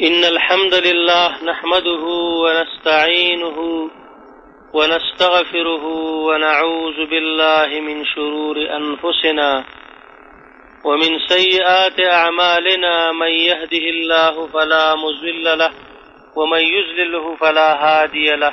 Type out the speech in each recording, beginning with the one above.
إن الحمد لله نحمده ونستعينه ونستغفره ونعوذ بالله من شرور أنفسنا ومن سيئات أعمالنا من يهده الله فلا مزل له ومن يزلله فلا هادي له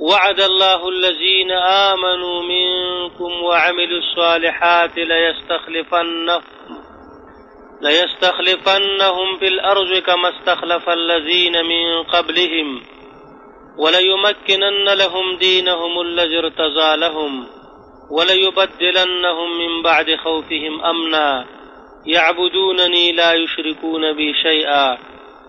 وعد الله الذين امنوا منكم وعملوا الصالحات ليستخلفنهم ليستخلفنهم في الارض كما استخلف الذين من قبلهم وليمكنن لهم دينهم الذي ارتزى لهم وليبدلنهم من بعد خوفهم امنا يعبدونني لا يشركون بي شيئا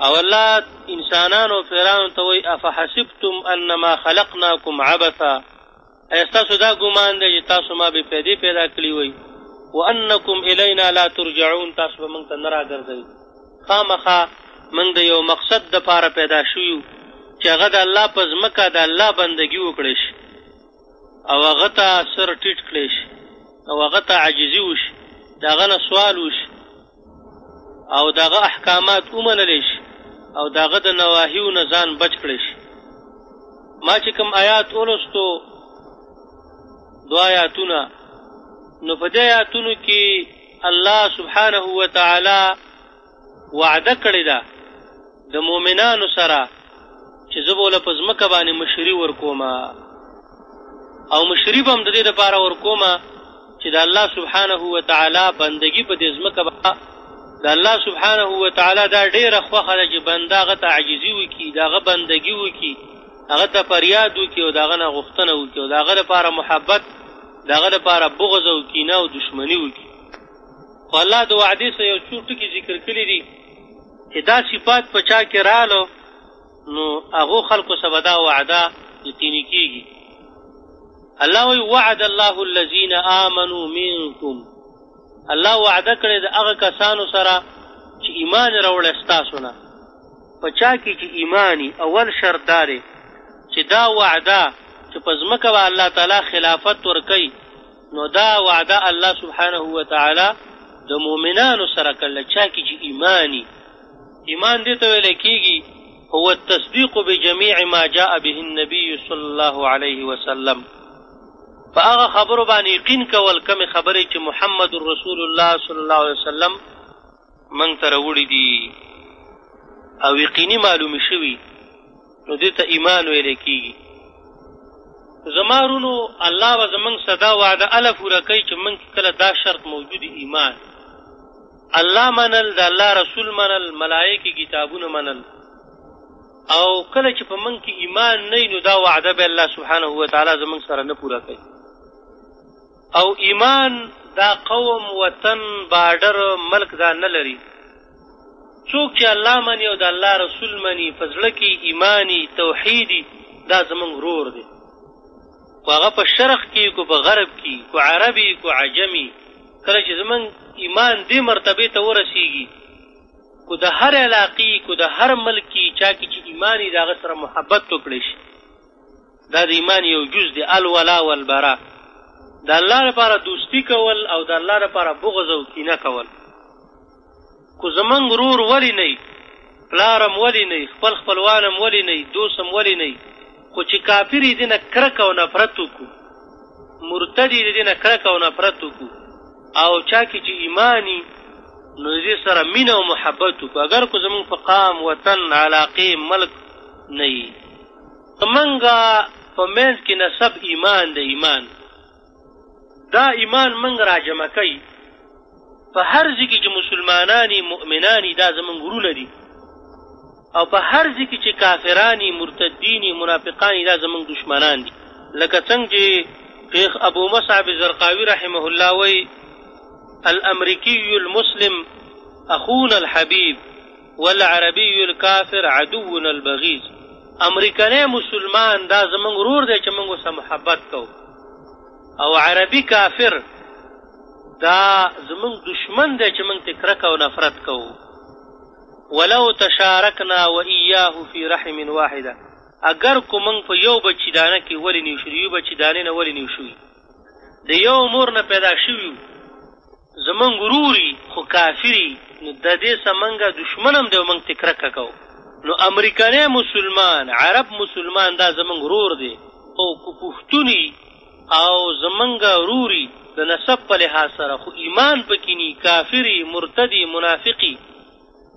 او الله انسانان او پیران ته وای افحسبتم انما خلقناکم عبثا ایستاسو دا ګمان دی چې تاسو ما به پیدا پیدا کړی وای وانکم الینا لا ترجعون تاسو به موږ ته نه راګرځئ خامخا موږ د یو مقصد د پاره پیدا شویو چې هغه د الله په ځمکه د الله بندگی وکړي شي او هغه ته سر ټیټ کړي شي او هغه ته عاجزي وشي د هغه نه سوال وشي او د هغه احکامات ومنل شي او د هغه د نواهیو نه ځان بچ کړی شي ما چې کوم آیات ولوستو دو آیاتونه نو په دې آیاتونو کې الله سبحانه وتعالی وعده کړې ده د مؤمنانو سره چې زه به ورله په ځمکه باندې مشري ورکوم او مشري به هم د دې دپاره ورکوم چې د الله سبحانه وتعالی بندګي په دې ځمکه به د الله سبحانه وتعالی دا ډېره خوښه ده چې بنده هغه ته عاجزي وکړي د هغه بندګي وکړي هغه ته فریاد وکړي او د هغه نه غوښتنه وکړي او د هغه لپاره محبت د هغه لپاره بغض او کینه او دشمني وکړي خو الله د وعدې سره یو څو ټکي ذکر کړي دي چې دا صفات په چا کې رالو نو هغو خلکو سره به دا وعده یقیني کېږي الله وایي وعد الله الذین آمنو منکم الله وعده کړې د هغه کسانو سره چې ایمان راوړی ستاسو نه په چا کې چې ایمانی اول شرط دا دی چې دا وعده چې په ځمکه به الله تعالی خلافت ورکوي نو دا وعده الله سبحانه وتعالی د مؤمنانو سره کله چا کې چې ایمانی ایمان دې ته ویل کېږي هو التصديق بجميع ما جاء به النبي صلى الله عليه وسلم فاغه خبر باندې یقین کول کم خبرې چې محمد رسول الله صلی الله علیه وسلم موږ ته راوړي دي او یقیني معلومې شوي نو دې ته ایمان ویل کېږي زما رونو الله به زمونږ سره دا وعده اله پوره کوي چې موږ کله دا شرط موجود ایمان الله منل د الله رسول منل ملائکه کتابونه منل او کله چې په موږ کې ایمان نه نو دا وعده به الله سبحانه و تعالی زمونږ سره نه پوره کوي او ایمان دا قوم وطن باډر ملک دا نه لری څوک چې الله منی او د الله رسول منی په زړه کې ایمانی توحیدی دا زمونږ ورور دی کو هغه په شرق کې کو په غرب کې کو عربي کو عجمي کله چې زمونږ ایمان دې مرتبه ته ورسیږي کو د هر علاقې کو د هر ملک کې چا کې چې ایمانی دا سره محبت وکړي شي دا د ایمان یو جز دی، الولاء والبراء، د الله لپاره دوستي کول او د الله لپاره بغض او کینه کول. کو زمونږ ورور ولي نه وي، پلار هم ولي نه وي، خپل خپلوان هم ولي نه وي، دوست هم ولي نه وي، خو چې کافر یې دې نه کرکه او نفرت وکړو، مرتد یې د دې نه کرکه او نفرت وکړو او چا کې چې ایمان وي نو د دې سره مینه او محبت وکړو، اګر کو زمونږ په قام، وطن، علاقې، ملک نه وي. زمونږ په منځ کې نسب ایمان دی ایمان دا ایمان مونږ راجمع کوي په هر ځای کې چې مسلمانانی مؤمنانی دا زمونږ ورونه دي او په هر ځای کې چې کافرانی مرتدینی منافقانی دا زمونږ دشمنان دي لکه څنګه چې شیخ ابو مصعب زرقاوی رحمه الله وی الامریکی المسلم اخونا الحبیب والعربی الکافر عدونا البغیض امریکنی مسلمان دا زمونږ ورور دی چې مونږ سره محبت کوو او عربي کافر دا زمونږ دشمن دی چې مونږ ته کرکه او نفرت کوو ولو تشارکنا و ایاه فی رحم واحده اگر کو مونږ په یو بچی دانه کې ولې نیو شو یو بچی دانه نه ولې نیو شو د یو مور نه پیدا شوی زمونږ ورور یی خو کافر یی نو ددی سه مونږ دشمن هم دی او مونږ تری کرکه کوو نو امریکنی مسلمان عرب مسلمان دا زمونږ ورور دی او که پښتون یی او زمونږ ورور یی د نسب په لحاظ سره خو ایمان پکی نی کافر یی مرتد یی منافق یی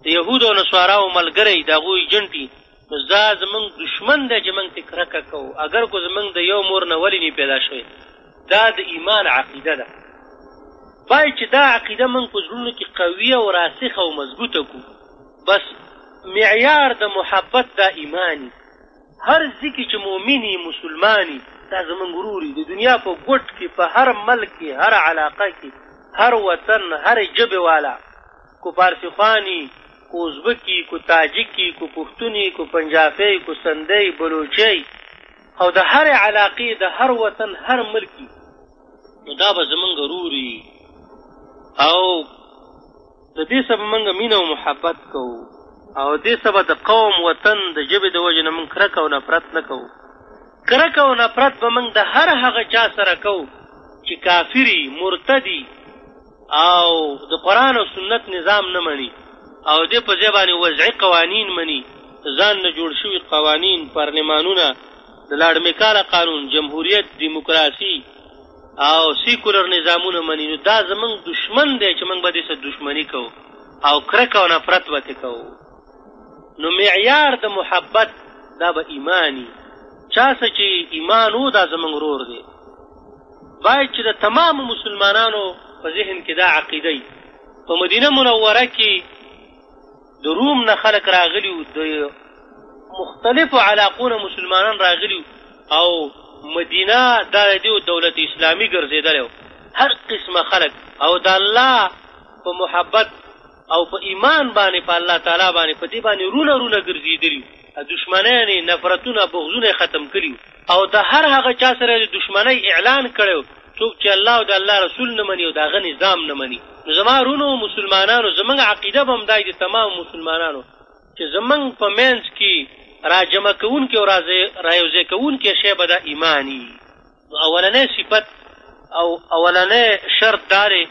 د یهودو او نصاراو ملګری یی د هغوی ایجنټ یی نو دا زمونږ دشمن دی چې مونږ ترې کرکه کوو اګر کو زمونږ د یو مور نه ولې نه پیدا شوی دا د ایمان عقیده ده باید چې دا عقیده مونږ په زړونو کې قوي او راسخه او مضبوطه کو بس معیار د محبت دا ایمانی هر ځکه چې مؤمنی مسلمانی دا زمونږ وروري د دنیا په ګوټ کې په هر ملک کې هر علاقه کې هر وطن هر جبه والا کو پارسي خوان يي، کو ازبک يي، کو تاجک يي، کو پښتون يي، کو پنجافی يي، کو سندی يي، بلوچی يي او د هرې علاقې، د هر وطن، هر ملک يي، نو دا به زمونږ رور يي او د دې سره به مونږ مينه او محبت کوو او دې سره به د قوم، وطن، د ژبې د وجې نه مونږ کرکه او نفرت نه کوو. کرکه او نفرت به مونږ د هر هغه چا سره کوو چې کافر يي، مرتد يي، او د قرآن او سنت نظام نه مني او د په ځای باندې وضعي قوانین مني ځان نه جوړ شوي قوانین پارلمانونه د لاړمکاله قانون جمهوریت دیموکراسي او سیکولر نظامونه مني نو دا زمونږ دشمن دی چې موږ به دې سره دشمني کوو او کرکه او نفرت به ترې کوو نو معیار د محبت دا به ایمانی چا څه چې ایمان و دا زمونږ ورور دی باید چې د تمامو مسلمانانو په ذهن کې دا عقیده وي په مدینه منوره کې د روم نه خلک راغلي وو د مختلفو علاقو نه مسلمانان راغلي او مدینه دا د دولت اسلامي ګرځېدلی هر قسمه خلک او د الله په محبت او په ایمان باندې په الله تعالی باندې په دې باندې رونه رونه ګرځېدلي وو، دښمنیان یې نفرتونه، بغضونه یې ختم کړي وو، او د هر هغه چا سره یې د دښمنۍ اعلان کړی وو څوک چې الله او د الله رسول نه مني او د هغه نظام نه مني. نو زما رونو مسلمانانو! زمونږ عقیده به همدا وي د تمامو مسلمانانو چې زمونږ په منځ کې راجمع کوونکی او رایوځای کوونکی شی به دا ایمان وي. نو اولنی صفت او اولنی شرط دا دی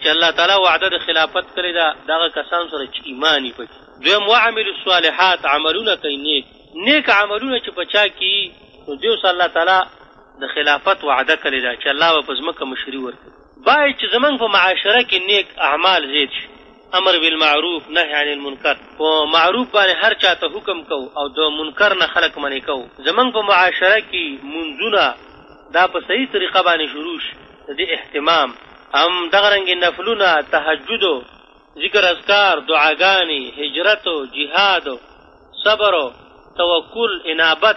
چې الله تعالی وعده د خلافت کړې ده د هغه کسانو سره چې ایمان یې پکې دویم وعملو الصالحات عملونه کوي نیک نیک عملونه چې په چا کې نو دیو سره الله تعالی د خلافت وعده کړې ده چې الله به په ځمکه مشري ورکړي باید چې زمونږ په معاشره کې نیک اعمال زیات شي، امر بالمعروف نهی عن المنکر، په معروف باندې هر چا ته حکم کوو او د منکر نه خلک منع کوو، زمونږ په معاشره کې لمونځونه دا په صحیح طریقه باندې شروع شي، د دې اهتمام، هم دغه رنګې نفلونه، تهجد، ذکر اذکار، دعاګانې، هجرت، جهاد. صبر او توکل انابت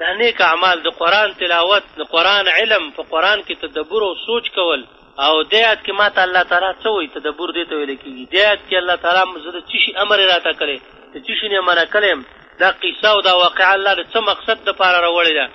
دا نیک اعمال د قران تلاوت د قران علم په قران کې تدبر او سوچ کول او د یاد کې ماته الله تعالی څه وایي تدبر دې ته ویل کیږي د یاد کې الله تعالی مزه د چی امر راته کړي د چی نه منع کړم دا قصه او دا واقع الله د څه مقصد د پاره راوړی دا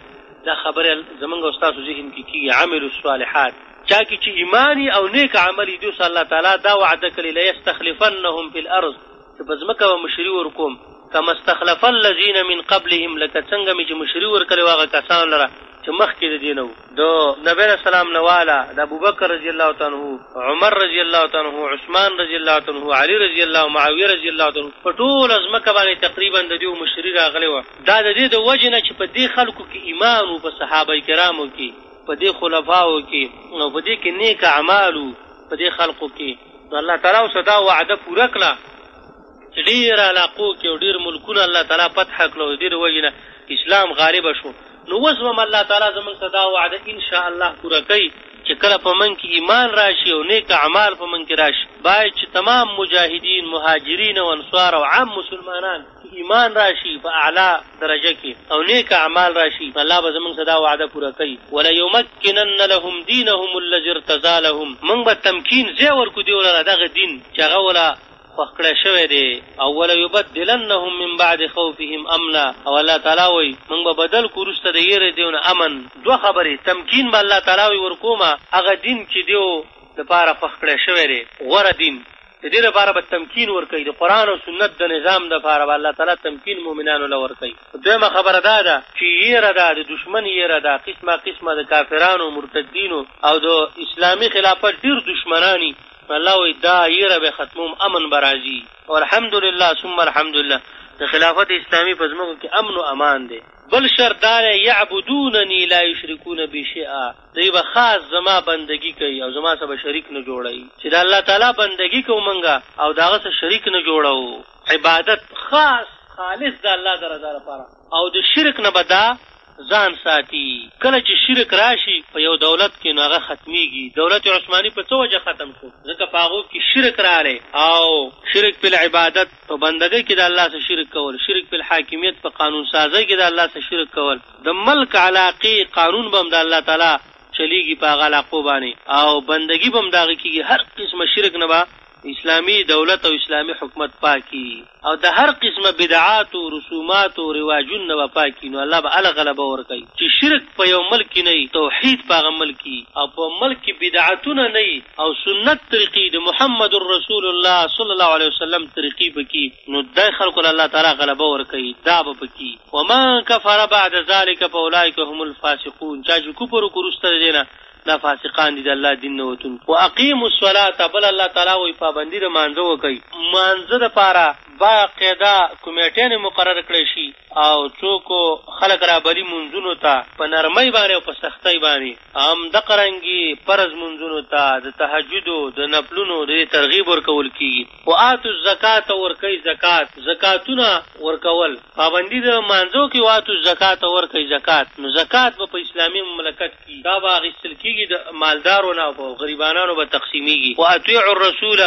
دا خبره زمونږ استاد ذهن کې کی عمل الصالحات چا کې چې ایمانی او نیک عملی دوی الله تعالی دا وعده کړی لا یستخلفنهم فی الارض ته په ځمکه به مشري ورکوم، کما استخلف الذین من قبلهم، لکه څنګه مې چې مشري ورکړې وه هغه کسانو لره چې مخکې د دې نه وو. د نبي علیه السلام نه واله د ابوبکر رضي الله تعالی عنه، عمر رضي الله تعالی عنه، عثمان رضي الله تعالی عنه، علي رضي الله، معاویه رضي الله تعالی عنه، په ټوله ځمکه باندې تقریبا د دوی مشري راغلې وه. دا د دې د وجې نه چې په دې خلکو کې ایمان و، په صحابه کرامو کې، په دې خلفاوو کې او په دې کې نېک اعمال و، په دې خلقو کې. نو الله تعالی اوس دا وعده پوره کړه چې ډېر علاقو کې او ډېر ملکونه الله تعالی فتح کړل او د دې وجې نه اسلام غالب شو نو اوس هم الله تعالی زموږ ته دا وعده ان شاء الله پوره کوي چې کله په من کې ایمان راشي او نیک اعمال په من کې راشي باید چې تمام مجاهدین مهاجرین او انصار او عام مسلمانان ایمان راشي په اعلی درجه کې او نیک اعمال راشي نو الله به زمونږ سره دا وعده پوره کوي، وليمکنن لهم دینهم الذی ارتضی لهم، مونږ به تمکین، ځای، ورکړو دیو لره دغه دین چې هغه وله خوښ کړی شوی دی او وليبدلنهم من بعد خوفهم امنا او الله تعالی وایي مونږ به بدل کړو وروسته د یېرې دیو نه امن، دوه خبرې، تمکین به الله تعالی وایي ورکوم هغه دین چې دیو لپاره خوښ کړی شوی دی، غوره دین. د دې لپاره به تمکین ورکوي د قرآن او سنت د نظام لپاره به الله تعالی تمکین مؤمنانو له ورکوي دویمه خبره دا ده چې یره ده د دشمن یره ده قسمه قسمه د کافرانو مرتدینو او د اسلامي خلافت ډیر دشمنانی الله وایي دا یره به ختموم امن به راځي او الحمدلله ثم الحمدلله د خلافت اسلامي په ځمکو کې امن او امان دی بل شرط دا دی یعبدونني لا یشرکون بي شیئا دوی به خاص زما بندګي کوي او زما سره به شریک نه جوړوي. چې د الله تعالی بندګي کوو مونږ او د هغه سره شریک نه جوړوو. عبادت خاص خالص د الله د رضا لپاره او د شرک نه به دا ځان ساتي. کله چې شرک راشي په یو دولت کې نو هغه ختمیږي. دولت عثماني په څه وجه ختم شو؟ ځکه په هغو کې شرک راغی او شرک فی العبادت، په بندګۍ کې د الله سره شرک کول، شرک فی الحاکمیت، په قانون سازۍ کې د الله سره شرک کول، د ملک علاقې قانون به هم د الله تعالی چلیږي په هغه علاقو باندې او بندګي به هم د هغه کیږي هر قسمه شرک نه به اسلامي دولت او اسلامي حکومت پاکي او د هر قسمه بدعاتو رسوماتو رواجون نه به پاکي نو الله به اله غلبه ورکوي چې شرک په یو ملک کې نه وي توحید په هغه ملک کې او په ملک کې بدعتونه نه وي او سنت طریقي د محمد رسول الله صلی الله علیه وسلم طریقي پکې نو دای خلکو له الله تعالی غلبه ورکوي، دا به په کې، ومن کفر بعد ذلک فاولئک هم الفاسقون، چا چې کفر وکړو وروسته د دې نه، دا فاسقان دي، د الله دین نه وتونکي. واقیموا الصلاة، بل الله تعالی وایي، پابندي د لمانځه وکړئ. لمانځه لپاره باقاعده کمېټې نه مقرره کړی شي او څوک خلک رابلي لمونځونو ته په نرمۍ باندې او په سختۍ باندې، هم دقرنګي فرض لمونځونو ته، د تهجدو، د نفلونو د دې ترغیب ورکول کېږي. وآتو الزکاة ورکئ زکات، زکاتونه ورکول، پابندي د مانځو کي وآتو الزکاة ورکئ زکات، نو زکات به په اسلامي مملکت کي دا به اخیستل کیږي د مالدارو نه او په غریبانانو به تقسیمیږي، وآطیعوا الرسول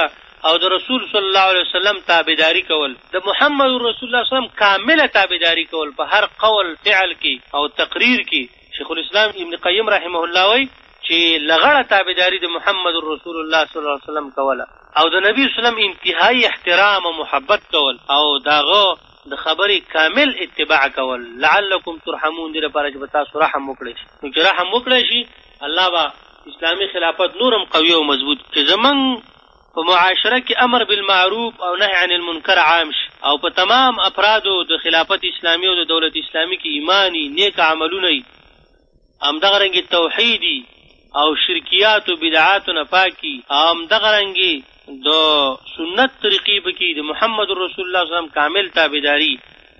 او د رسول صلی الله علیه وسلم تابعداري کول، د محمد رسول الله صلی الله علیه وسلم کامله تابعداري کول په هر قول، فعل کي او تقریر کي. شیخ الاسلام ابن قیم رحمه الله وایي چې لغړه تابعداري د محمد رسول الله صلی الله علیه وسلم کوله او د نبی اسلام انتهایی احترام او محبت کول او داغه د خبرې کامل اتباع کول لعلکم ترحمون دې لپاره چې تاسو رحم وکړئ نو چې رحم وکړئ شي الله با اسلامي خلافت نورم قوي او مضبوط چې زمنګ په معاشره کې امر بالمعروف او نهی عن المنکر عام شي او په تمام افرادو د خلافت اسلامي او د دولت اسلامي کې ایماني نیک عملونه وي همدغه رنګې توحیدي او شرکیات او بدعات نه پاکي او همدغه رنګې د سنت طریقې پکې د محمد رسول الله صلی کامل تابعداري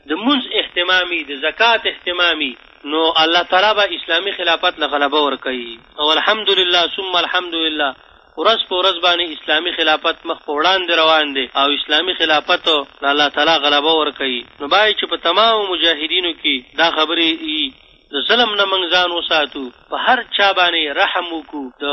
د منځ اهتمامي د زکات اهتمامي نو الله تعالی به اسلامي خلافت له غلبه ورکوي او الحمدلله ثم الحمدلله ورځ په ورځ باندې اسلامي خلافت مخ په وړاندې روان دی او اسلامي خلافت له الله تعالی غلبه ورکوي نو باید چې په تمامو مجاهدینو کې دا خبرې يي د ظلم نه موږ ځان وساتو په هر چا باندې رحم وکړو د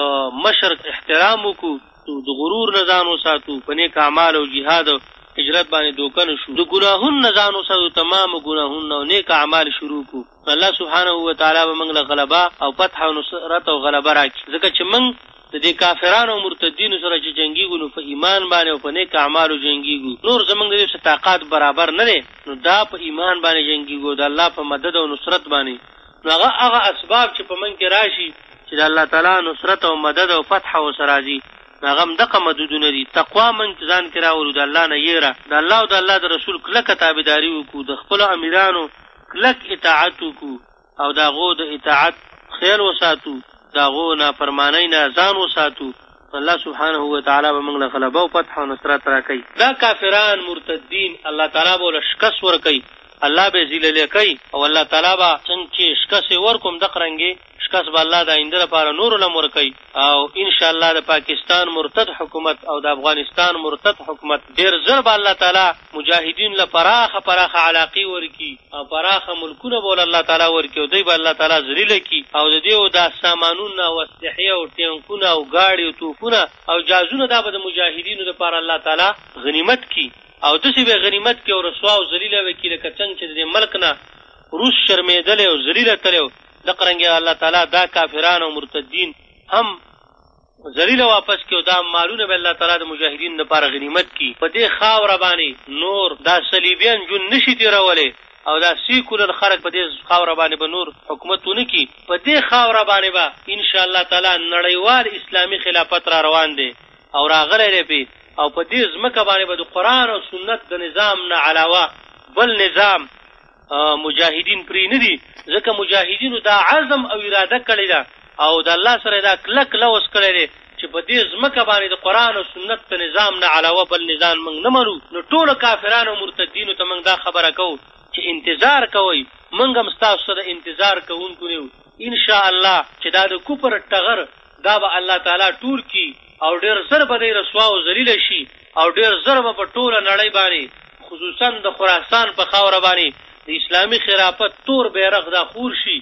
مشر احترام وکړو د غرور نه ځان وساتو په نیک اعمال او جهاد او هجرت باندې دوکه نه شو د ګناهونو نه ځان وساتو تمامو ګناهونو نه او نیک اعمال شروع کړو نو الله سبحانه وتعالی به موږ له غلبه او فتح او نصرت او غلبه راکړي، ځکه چې موږ د دې کافرانو او مرتدینو سره چې جنګېږو نو په ایمان باندې او په نېک اعمالو جنګېږو، نور زموږ د دې څه طاقت برابر نه دی، نو دا په ایمان باندې جنګېږو او د الله په مدد او نصرت باندې، نو هغه هغه اسباب چې په موږ کې راشي، چې د الله تعالی نصرت او مدد او فتح ورسره راځي، نو هغه هم دقه مددونه دي، تقوا موږ ځان کې راولو، د الله نه یېره، د الله او د الله د رسول کلکه تابعداري وکړو، د خپلو امیرانو، کلک اطاعت وکړو او د هغو د اطاعت خیال وساتو، د هغو نافرمانۍ نه ځان وساتو، نو الله سبحانه وتعالی به موږ له غلبه او فتح او نصرت راکړي. دا کافران، مرتدین، الله تعالی به له شکست ورکوي، الله به یې ذلیله کوي او الله تعالی به څنګه چې شکست یې ورکړو همدقرنګې. شکست به الله د آینده لپاره نورو لم ورکړي او ان شاء الله د پاکستان مرتد حکومت او د افغانستان مرتد حکومت ډیر زر به الله تعالی مجاهدینو له پراخه پراخه علاقې ورکړي او پراخه ملکونه به له الله تعالی ورکړي او دوی به الله تعالی ذلیله کړي او د دیو دا سامانونه او اسلحې او ټینکونه او ګاړي او توپونه او جازونه دا به د مجاهدینو لپاره الله تعالی غنیمت کړي او داسې به غنیمت کړي او رسوا او ذلیله به کړي لکه څنګه چې د دې ملک نه روس شرمېدلی او ذلیله تللی دقرنګه الله تعالی دا کافران او مرتدین هم ذلیل واپس کیو دا مالونه به الله تعالی د مجاهدین لپاره غنیمت کی په دې خاور باندې نور دا صلیبیان جون نشي تیرولې او دا سیکولر خلک په دې خاور باندې به نور حکومت ونه کی په دې خاور باندې به با ان شاء الله تعالی نړیوال اسلامی خلافت را روان دی او راغلی دی پی او په دې ځمکه باندې به با د قران او سنت د نظام نه علاوه بل نظام مجاهدین پرې نه دي ځکه مجاهدینو دا عزم او اراده کړې ده او د الله سره دا کلک لوس کړی دی چې په دې ځمکه باندې د قرآن او سنت د نظام نه علاوه بل نظام موږ نه منو نو ټولو کافرانو او مرتدینو ته موږ دا خبره کوو چې انتظار کوئ موږ هم ستاسو سره انتظار کوونکو نه یو انشاءالله چې دا د کفر ټغر دا به الله تعالی ټول کړي او ډېر زر به دی رسوا او ذلیل شي او ډېر زر به په ټوله نړۍ باندې خصوصاً د خراسان په خاوره باندې د اسلامي خلافت تور بیرغ دا خور شي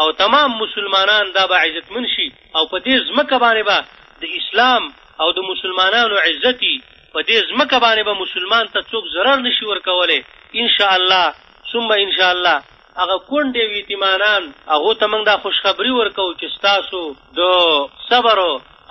او تمام مسلمانان دا به عزتمن شي او په دې ځمکه باندې به د اسلام او د مسلمانانو عزت وي په دې ځمکه باندې به مسلمان ته څوک ضرر نشي ورکولی انشاءالله ثم انشاءالله هغه کونډې او یتیمانان هغو ته موږ دا خوشخبري ورکوو چې ستاسو د صبر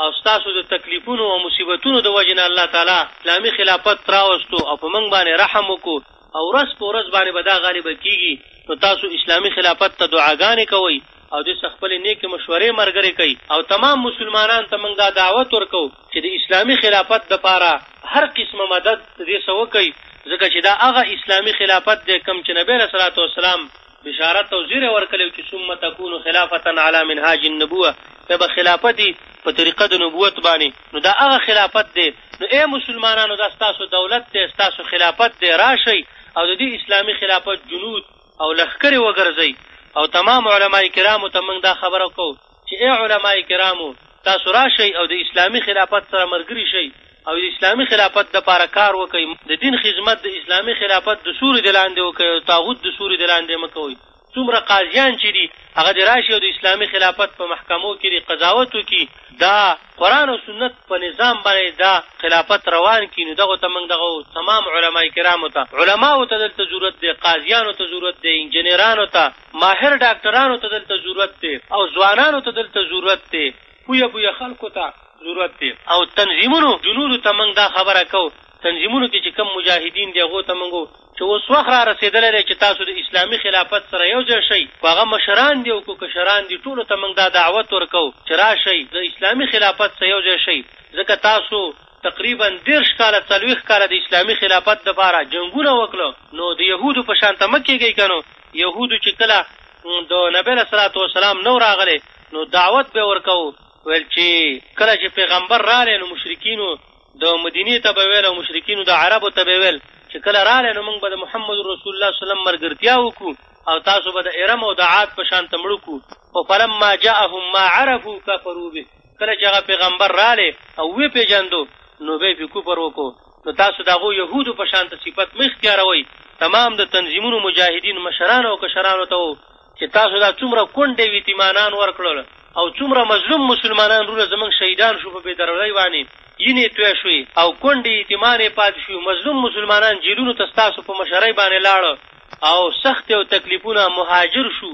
او ستاسو د تکلیفونو او مصیبتونو د وجې نه الله تعالی اسلامي خلافت راوستو او په موږ باندې رحم وکړو او ورځ په ورځ باندې به دا غالبه کیږي نو تاسو اسلامي خلافت ته دعاګانې کوئ او دې سره خپلې نېکې مشورې مرګرې کړئ او تمام مسلمانانو ته موږ دا دعوت ورکوو چې د اسلامي خلافت لپاره هر قسمه مدد د دې سره وکړئ ځکه چې دا هغه اسلامي خلافت دی کوم چې نبي علیه الصلوة والسلام بشارت او زیری ورکړی و چې ثم تکون خلافة علی منهاج النبوة بیا به خلافت وي په طریقه د نبوت باندې نو دا هغه خلافت دی نو ای مسلمانانو دا ستاسو دولت دی ستاسو خلافت دی راشئ او د دې اسلامي خلافت جنود او لښکرې وګرځي او تمام علماء کرامو ته موږ دا خبره کوو چې ای علماء کرامو تاسو راشئ او د اسلامي خلافت سره ملګري شئ او د اسلامي خلافت دپاره کار وکړئ، د دین خدمت د اسلامي خلافت د سوري د لاندې وکړئ او د طاغوت د سوري د لاندې مه کوئ، څومره قاضیان چې دي هغه دې راشي او د اسلامي خلافت په محکمو کې دې قضاوت وکړي، دا. قرآن او سنت په نظام باندې دا خلافت روان کی نو دغه ته موږ دغه تمام علما کرامو ته علماو ته دلته ضرورت دی قاضیانو ته ضرورت دی انجنیرانو ته ماهر ډاکټرانو ته دلته ضرورت دی او ځوانانو ته دلته ضرورت دی پوهه پوهه خلکو ته ضرورت دی او تنظیمونو جنودو ته موږ دا خبره کوو تنظیمونو کې چې کوم مجاهدین دی هغو ته موږ چې اوس وخت را رسېدلی دی چې تاسو د اسلامي خلافت سره یو ځای شئ، خو هغه مشران دي او که کشران دي، ټولو ته موږ دا دعوت ورکوو چې راشئ، د اسلامي خلافت سره یو ځای شئ، ځکه تاسو تقریباً دېرش کاله، څلوېښت کاله د اسلامي خلافت لپاره جنګونه وکړل، نو د یهودو په شانته مه کېږئ، که نو یهودو چې کله د نبي علیه الصلوة والسلام نه و راغلی، نو دعوت به یې ورکاوه، ویل چې کله چې پیغمبر راغی، نو مشرکینو. د مدینې ته به ویل او مشرکینو د عربو ته به ویل چې کله رالی نو موږ به د محمد رسول الله صلی الله مرګرتیا وکړو او تاسو به د ارم او د عاد په شان تمړو کو او فلما جاءهم ما عرفوا كفروا به کله چې هغه پیغمبر رالی او وی پیجندو نو به په کوپر وکړو نو تاسو دغه يهودو په شان ته صفت مخ تیاروي تمام د تنظیمونو مجاهدین مشران او کشرانو ته چې تاسو دا څومره کونډې او یتیمانان ورکړل او څومره مظلوم مسلمانان وروڼه زموږ شهیدان شو په بې دروۍ باندې یینې توی شوې او کونډې یتیمانې پاتې شوې مظلوم مسلمانان جیلونو ته ستاسو په مشرۍ باندې لاړ او سختې او تکلیفونه مهاجر شو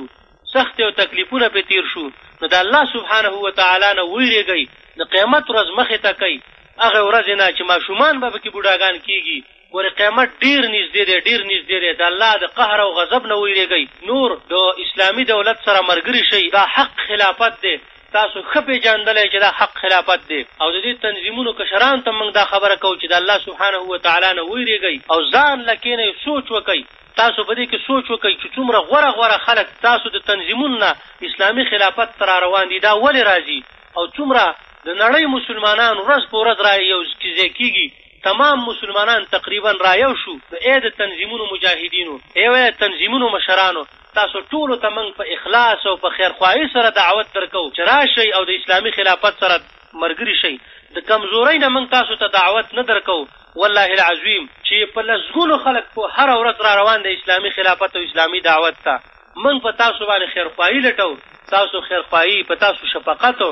سختې او تکلیفونه پرې تیر شو نو د الله سبحانه وتعالی نه ویرېږئ د قیامت ورځ مخې ته کوي هغه ورځې نه چې ماشومان به پکې بوډاګان کیږي ګورې قیامت ډیر نږدې دی ډیر نږدې دی د الله د قهر او غضب نه ویریږئ نور د اسلامي دولت سره ملګري شئ دا حق خلافت دی تاسو ښه پیژندلی چې دا حق خلافت دی او د دې تنظیمونو کشران ته موږ دا خبره کوو چې د الله سبحانه و تعالی نه ویریږئ او ځان له کینئ سوچ وکئ تاسو په دې کې سوچ وکئ چې څومره غوره غوره خلک تاسو د تنظیمونو نه اسلامي خلافت ته را روان دي دا ولې راځي او څومره د نړۍ مسلمانان ورځ په ورځ را یو ځای کیږي تمام مسلمانان تقریبا را یو شو نو ای د تنظیمونو مجاهدینو ای وای د تنظیمونو مشرانو تاسو ټولو ته موږ په اخلاص او په خیر خواهی سره دعوت درکوو چې راشئ او د اسلامي خلافت سره ملګري شئ د کمزورۍ نه موږ تاسو ته دعوت نه درکوو والله العظیم چې په لسګونو خلک په هره ورځ را روان دی اسلامي خلافت او اسلامي دعوت ته موږ په تاسو باندې خیر خواهی لټوو ستاسو خیر خواهی په تاسو شفقت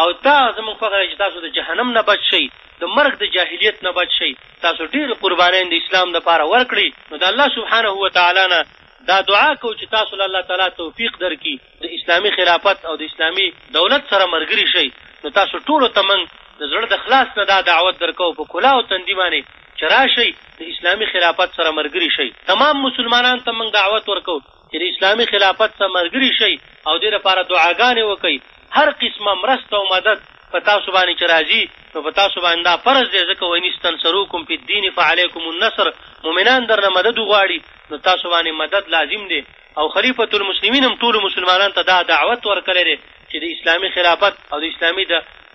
او دا زموږ خوښه ده چې تاسو د جهنم نه بچ شئ، د مرګ د جاهلیت نه بچ شئ، تاسو ډېرې قربانیانې د اسلام لپاره ورکړئ، نو د الله سبحانه وتعالی نه دا دعا کوو چې تاسو له الله تعالی توفیق درکړي، د اسلامي خلافت او د اسلامي دولت سره ملګري شئ، نو تاسو ټولو ته موږ د زړه د خلاص نه دا دعوت درکوو په کلاه او تندي باندې چې راشئ، د اسلامي خلافت سره ملګري شئ. تمام مسلمانانو ته موږ دعوت ورکوو چې د اسلامي خلافت سره ملګري شئ او دې لپاره دعاګانې وکړئ، هر قسمه مرسته او مدد په تاسو باندې چې راځي نو په تاسو باندې دا فرض دی، ځکه وان استنصروکم فی الدین فعلیکم النصر، مؤمنان درنه مدد وغواړي نو تاسو باندې مدد لازم دی او خلیفة المسلمین هم ټولو مسلمانانو ته دا دعوت ورکړی دی چې د اسلامي خلافت او د اسلامي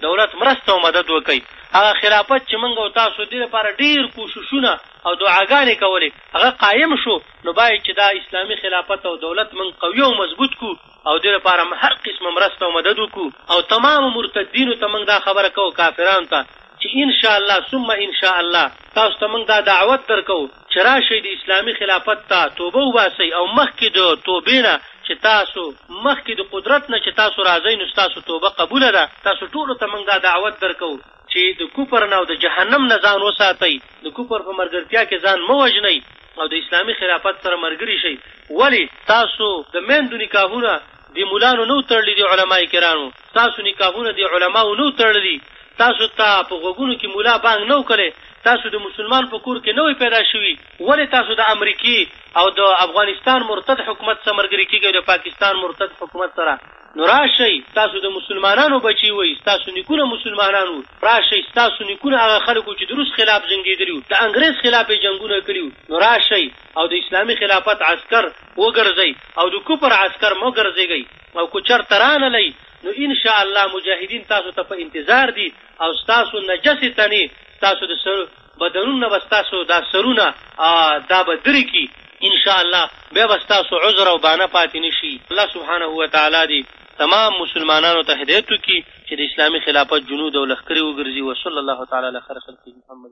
دولت مرسته او مدد وکړئ، هغه خلافت چې موږ او تاسو دې لپاره ډېر کوششونه او دعاګانې کولې هغه قایم شو، نو باید چې دا اسلامي خلافت او دولت موږ قوي او مضبوط کړو او دې لپاره هم هر قسمه مرسته او مدد وکړو او تمامو مرتدینو ته موږ دا خبره کوو کافرانو ته چې ان شاء الله ثم ان شاء الله تاسو ته موږ دا دعوت درکوو چې راشئ د اسلامي خلافت ته توبه وباسئ او مخکې د توبې نه چې تاسو مخکې د قدرت نه چې تاسو راځئ نو ستاسو توبه قبوله ده تاسو ټولو ته موږ دا دعوت درکوو چي د کفر نه او د جهنم نه ځان وساتئ، د کفر په مرګرتيا کي ځان مه وژنئ او د اسلامي خلافت سره مرګري شئ، ولي تاسو د ميندو نکاحونه دي ملانو نه وو تړلي دي علماء کرانو ستاسو نکاحونه دي علماوو نه وو تړلي تاسو ته په غوږونو کي ملا بانګ نه وو کړي تاسو د مسلمان په کور کي نه وئ پيدا شوي ولي تاسو د امريکي او د افغانستان مرتد حکومت سره مرګري کيږئ او د پاکستان مرتد حکومت سره نو راشئ، تاسو د مسلمانانو بچي وئ، ستاسو نیکونه مسلمانان وو، راشئ، ستاسو نیکونه هغه خلک وو چې د روس خلاف جنګېدلي وو، د انګرېز خلاف یې جنګونه کړي وو، نو راشئ او د اسلامي خلافت عسکر وګرځئ او د کفر عسکر مه ګرځېږئ او که چرته رانلئ نو ان شاء الله مجاهدین تاسو ته په انتظار دي او ستاسو نجسې تنې ستاسو د سر بدنونه به ستاسو دا سرونه دا به درې کړي ان شاء الله بیا به ستاسو عذر او بانه پاتې نه شي الله سبحانه و تعالی دې تمام مسلمانانو ته هدایت وکړي چې د اسلامي خلافت جنود او لښکرې وګرځي وصلی الله تعالی علی خیر خلقه محمد